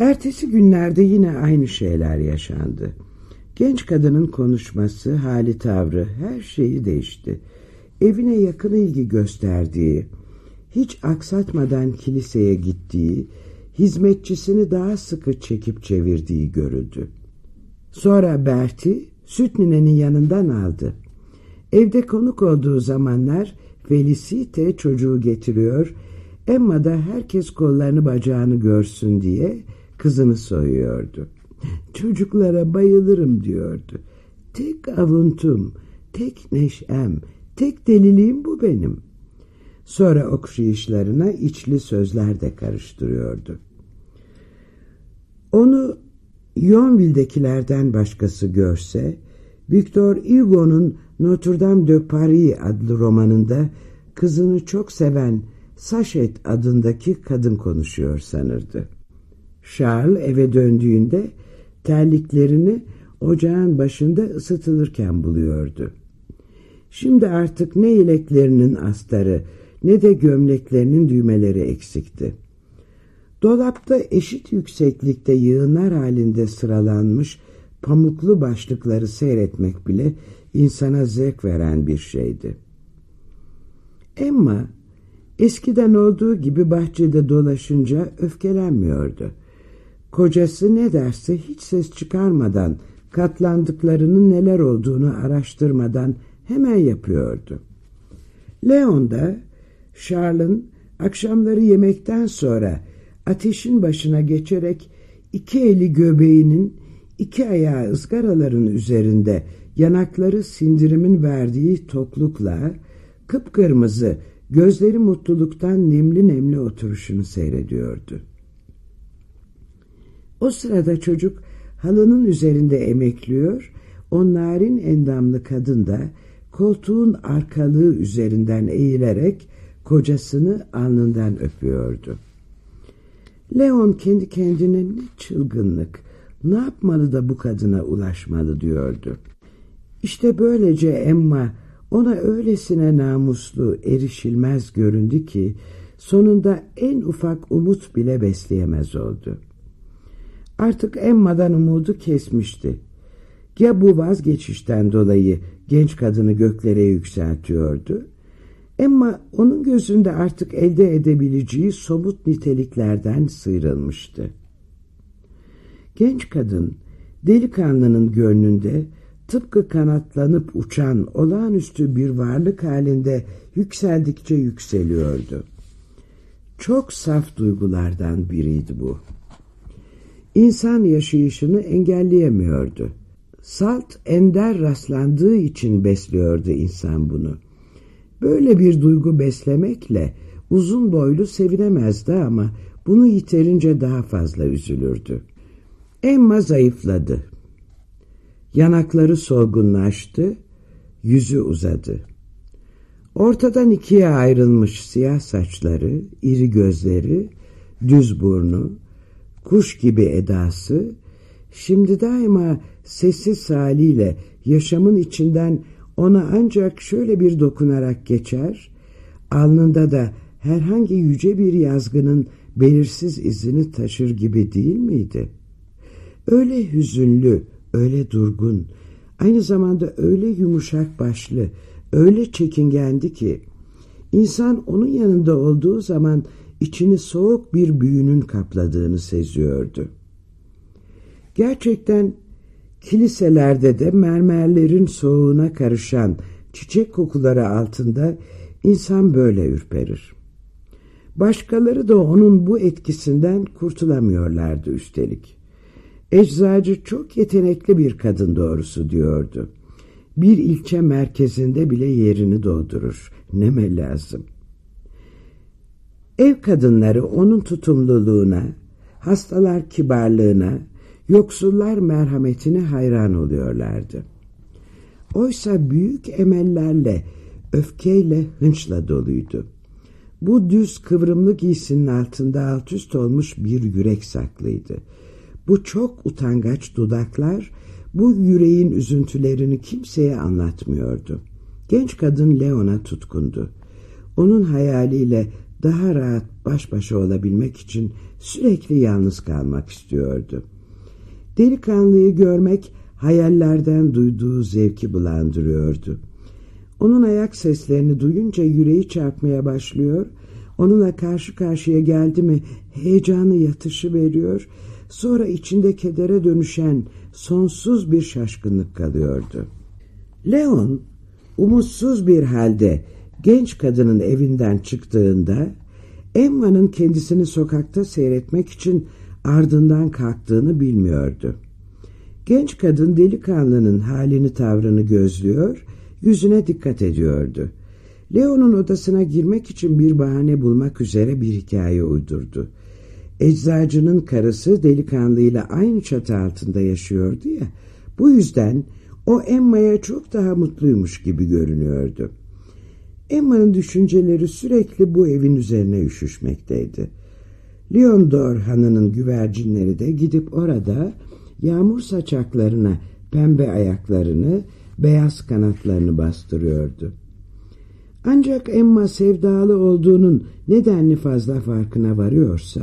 Ertesi günlerde yine aynı şeyler yaşandı. Genç kadının konuşması, hali tavrı, her şeyi değişti. Evine yakın ilgi gösterdiği, hiç aksatmadan kiliseye gittiği, hizmetçisini daha sıkı çekip çevirdiği görüldü. Sonra Berti süt ninenin yanından aldı. Evde konuk olduğu zamanlar Felicite çocuğu getiriyor, Emma da herkes kollarını bacağını görsün diye kızını soyuyordu. Çocuklara bayılırım diyordu. Tek avuntum, tek neşem, tek deliliğim bu benim. Sonra okşayışlarına içli sözler de karıştırıyordu. Onu Yonville'dekilerden başkası görse, Victor Hugo'nun Notre Dame de Paris adlı romanında kızını çok seven Sachet adındaki kadın konuşuyor sanırdı. Charles eve döndüğünde terliklerini ocağın başında ısıtılırken buluyordu. Şimdi artık ne ileklerinin astarı ne de gömleklerinin düğmeleri eksikti. Dolapta eşit yükseklikte yığınlar halinde sıralanmış pamuklu başlıkları seyretmek bile insana zevk veren bir şeydi. Emma eskiden olduğu gibi bahçede dolaşınca öfkelenmiyordu. Kocası ne derse hiç ses çıkarmadan, katlandıklarının neler olduğunu araştırmadan hemen yapıyordu. Leon da Charles'ın akşamları yemekten sonra ateşin başına geçerek iki eli göbeğinin iki ayağı ızgaraların üzerinde yanakları sindirimin verdiği toklukla kıpkırmızı gözleri mutluluktan nemli nemli oturuşunu seyrediyordu. O sırada çocuk halının üzerinde emekliyor, o narin endamlı kadın da koltuğun arkalığı üzerinden eğilerek kocasını alnından öpüyordu. Leon kendi kendine ne çılgınlık, ne yapmalı da bu kadına ulaşmalı diyordu. İşte böylece Emma ona öylesine namuslu, erişilmez göründü ki sonunda en ufak umut bile besleyemez oldu. Artık Emma'dan umudu kesmişti. Ya bu vazgeçişten dolayı genç kadını göklere yükseltiyordu Emma onun gözünde artık elde edebileceği somut niteliklerden sıyrılmıştı. Genç kadın delikanlının gönlünde tıpkı kanatlanıp uçan olağanüstü bir varlık halinde yükseldikçe yükseliyordu. Çok saf duygulardan biriydi bu. İnsan yaşayışını engelleyemiyordu. Salt ender rastlandığı için besliyordu insan bunu. Böyle bir duygu beslemekle uzun boylu sevinemezdi ama bunu yiterince daha fazla üzülürdü. Emma zayıfladı. Yanakları solgunlaştı, yüzü uzadı. Ortadan ikiye ayrılmış siyah saçları, iri gözleri, düz burnu, kuş gibi edası, şimdi daima sessiz haliyle yaşamın içinden ona ancak şöyle bir dokunarak geçer, alnında da herhangi yüce bir yazgının belirsiz izini taşır gibi değil miydi? Öyle hüzünlü, öyle durgun, aynı zamanda öyle yumuşak başlı, öyle çekingendi ki, insan onun yanında olduğu zaman içini soğuk bir büyünün kapladığını seziyordu. Gerçekten Kiliselerde de mermerlerin soğuğuna karışan çiçek kokuları altında insan böyle ürperir. Başkaları da onun bu etkisinden kurtulamıyorlardı üstelik. Eczacı çok yetenekli bir kadın doğrusu diyordu. Bir ilçe merkezinde bile yerini doldurur. Neme lazım. Ev kadınları onun tutumluluğuna, hastalar kibarlığına, Yoksullar merhametine hayran oluyorlardı. Oysa büyük emellerle, öfkeyle, hınçla doluydu. Bu düz kıvrımlı giysinin altında alt üst olmuş bir yürek saklıydı. Bu çok utangaç dudaklar, bu yüreğin üzüntülerini kimseye anlatmıyordu. Genç kadın Leon'a tutkundu. Onun hayaliyle daha rahat baş başa olabilmek için sürekli yalnız kalmak istiyordu. Delikanlıyı görmek hayallerden duyduğu zevki bulandırıyordu. Onun ayak seslerini duyunca yüreği çarpmaya başlıyor, onunla karşı karşıya geldi mi heyecanı yatışı veriyor, sonra içinde kedere dönüşen sonsuz bir şaşkınlık kalıyordu. Leon umutsuz bir halde genç kadının evinden çıktığında Emma'nın kendisini sokakta seyretmek için ardından kalktığını bilmiyordu. Genç kadın delikanlının halini tavrını gözlüyor, yüzüne dikkat ediyordu. Leon'un odasına girmek için bir bahane bulmak üzere bir hikaye uydurdu. Eczacının karısı delikanlıyla aynı çatı altında yaşıyordu ya, bu yüzden o Emma'ya çok daha mutluymuş gibi görünüyordu. Emma'nın düşünceleri sürekli bu evin üzerine üşüşmekteydi. Leon Dorhan'ın güvercinleri de gidip orada yağmur saçaklarına pembe ayaklarını, beyaz kanatlarını bastırıyordu. Ancak Emma sevdalı olduğunun nedenli fazla farkına varıyorsa,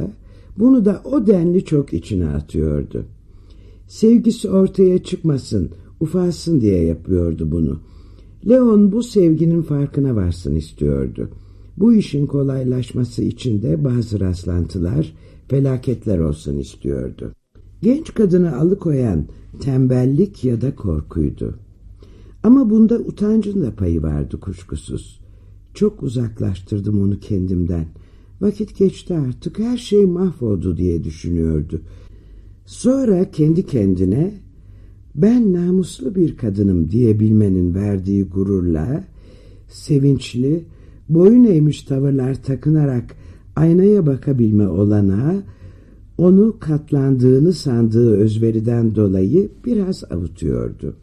bunu da o denli çok içine atıyordu. Sevgisi ortaya çıkmasın, ufalsın diye yapıyordu bunu. Leon bu sevginin farkına varsın istiyordu. Bu işin kolaylaşması için de bazı rastlantılar, felaketler olsun istiyordu. Genç kadını alıkoyan tembellik ya da korkuydu. Ama bunda utancın da payı vardı kuşkusuz. Çok uzaklaştırdım onu kendimden. Vakit geçti artık her şey mahvoldu diye düşünüyordu. Sonra kendi kendine ben namuslu bir kadınım diyebilmenin verdiği gururla sevinçli, boyun eğmiş tavırlar takınarak aynaya bakabilme olanağı onu katlandığını sandığı özveriden dolayı biraz avutuyordu.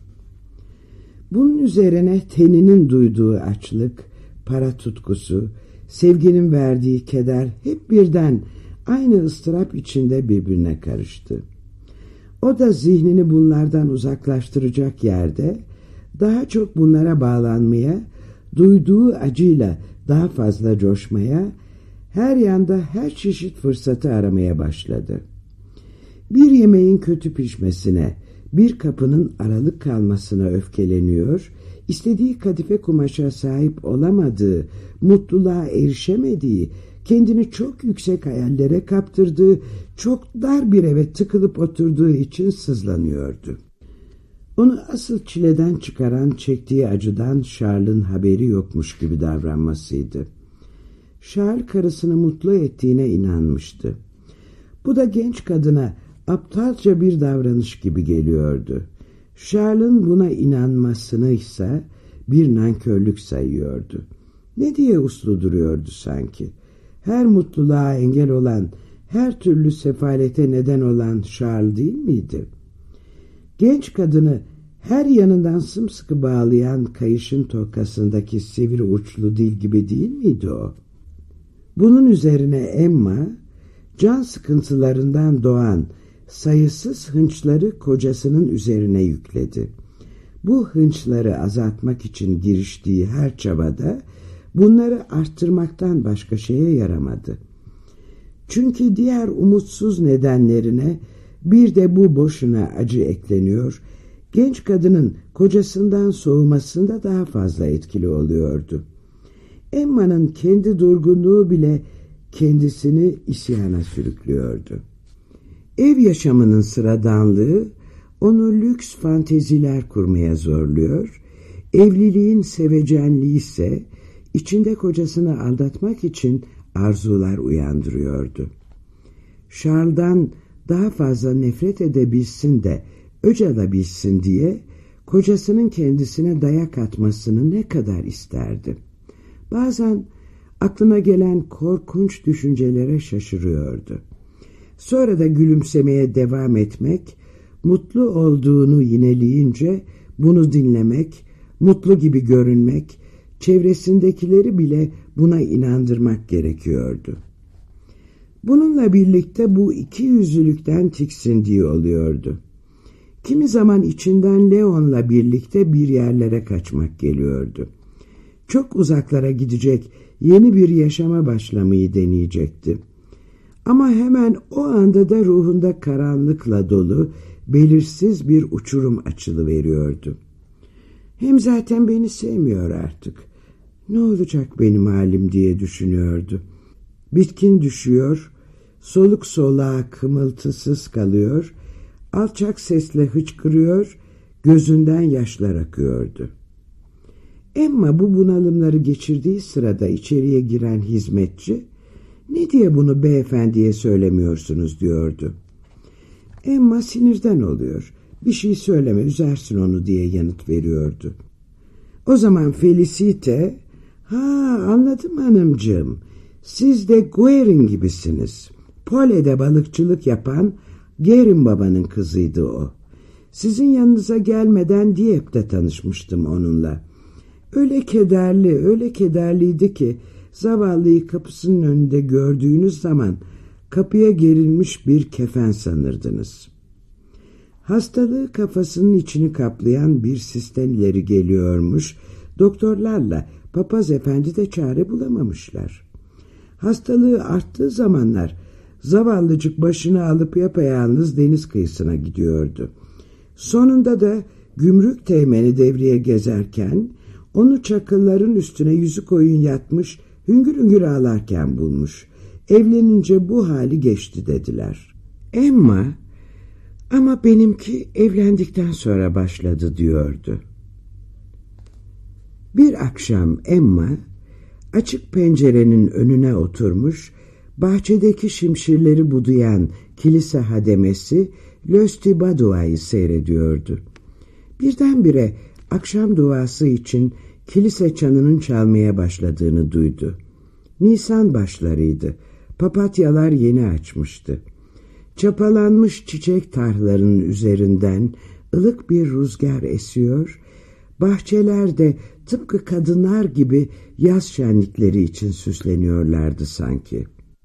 Bunun üzerine teninin duyduğu açlık, para tutkusu, sevginin verdiği keder hep birden aynı ıstırap içinde birbirine karıştı. O da zihnini bunlardan uzaklaştıracak yerde daha çok bunlara bağlanmaya, duyduğu acıyla daha fazla coşmaya, her yanda her çeşit fırsatı aramaya başladı. Bir yemeğin kötü pişmesine, bir kapının aralık kalmasına öfkeleniyor, istediği kadife kumaşa sahip olamadığı, mutluluğa erişemediği, kendini çok yüksek hayallere kaptırdığı, çok dar bir eve tıkılıp oturduğu için sızlanıyordu. Onu asıl çileden çıkaran çektiği acıdan Charles'ın haberi yokmuş gibi davranmasıydı. Charles karısını mutlu ettiğine inanmıştı. Bu da genç kadına aptalca bir davranış gibi geliyordu. Charles'ın buna inanmasını ise bir nankörlük sayıyordu. Ne diye uslu duruyordu sanki. Her mutluluğa engel olan, her türlü sefalete neden olan Charles değil miydi? Genç kadını her yanından sımsıkı bağlayan kayışın tokasındaki sivri uçlu dil gibi değil miydi o? Bunun üzerine Emma, can sıkıntılarından doğan sayısız hınçları kocasının üzerine yükledi. Bu hınçları azaltmak için giriştiği her çabada bunları arttırmaktan başka şeye yaramadı. Çünkü diğer umutsuz nedenlerine bir de bu boşuna acı ekleniyor, genç kadının kocasından soğumasında daha fazla etkili oluyordu. Emma'nın kendi durgunluğu bile kendisini isyana sürüklüyordu. Ev yaşamının sıradanlığı onu lüks fanteziler kurmaya zorluyor, evliliğin sevecenliği ise içinde kocasını aldatmak için arzular uyandırıyordu. Charles'dan daha fazla nefret edebilsin de öc alabilsin diye kocasının kendisine dayak atmasını ne kadar isterdi. Bazen aklına gelen korkunç düşüncelere şaşırıyordu. Sonra da gülümsemeye devam etmek, mutlu olduğunu yineleyince bunu dinlemek, mutlu gibi görünmek, çevresindekileri bile buna inandırmak gerekiyordu. Bununla birlikte bu iki yüzlülükten tiksindiği oluyordu. Kimi zaman içinden Leon'la birlikte bir yerlere kaçmak geliyordu. Çok uzaklara gidecek, yeni bir yaşama başlamayı deneyecekti. Ama hemen o anda da ruhunda karanlıkla dolu, belirsiz bir uçurum açılı veriyordu. Hem zaten beni sevmiyor artık. Ne olacak benim halim diye düşünüyordu. Bitkin düşüyor, soluk soluğa kımıltısız kalıyor, alçak sesle hıçkırıyor, gözünden yaşlar akıyordu. Emma bu bunalımları geçirdiği sırada içeriye giren hizmetçi, ne diye bunu beyefendiye söylemiyorsunuz diyordu. Emma sinirden oluyor. Bir şey söyleme üzersin onu diye yanıt veriyordu. O zaman Felicite, ha anladım hanımcığım, siz de Guerin gibisiniz. Pole'de balıkçılık yapan Gerin babanın kızıydı o. Sizin yanınıza gelmeden Dieppe tanışmıştım onunla. Öyle kederli, öyle kederliydi ki zavallıyı kapısının önünde gördüğünüz zaman kapıya gerilmiş bir kefen sanırdınız. Hastalığı kafasının içini kaplayan bir sisten ileri geliyormuş, doktorlarla papaz efendi de çare bulamamışlar. Hastalığı arttığı zamanlar zavallıcık başını alıp yapayalnız deniz kıyısına gidiyordu. Sonunda da gümrük teğmeni devreye gezerken onu çakılların üstüne yüzü koyun yatmış hüngür hüngür ağlarken bulmuş. Evlenince bu hali geçti dediler. Emma ama benimki evlendikten sonra başladı diyordu. Bir akşam Emma açık pencerenin önüne oturmuş, bahçedeki şimşirleri buduyan kilise hademesi Lösti Badua'yı seyrediyordu. Birdenbire akşam duası için kilise çanının çalmaya başladığını duydu. Nisan başlarıydı. Papatyalar yeni açmıştı. Çapalanmış çiçek tarhlarının üzerinden ılık bir rüzgar esiyor, bahçelerde tıpkı kadınlar gibi yaz şenlikleri için süsleniyorlardı sanki.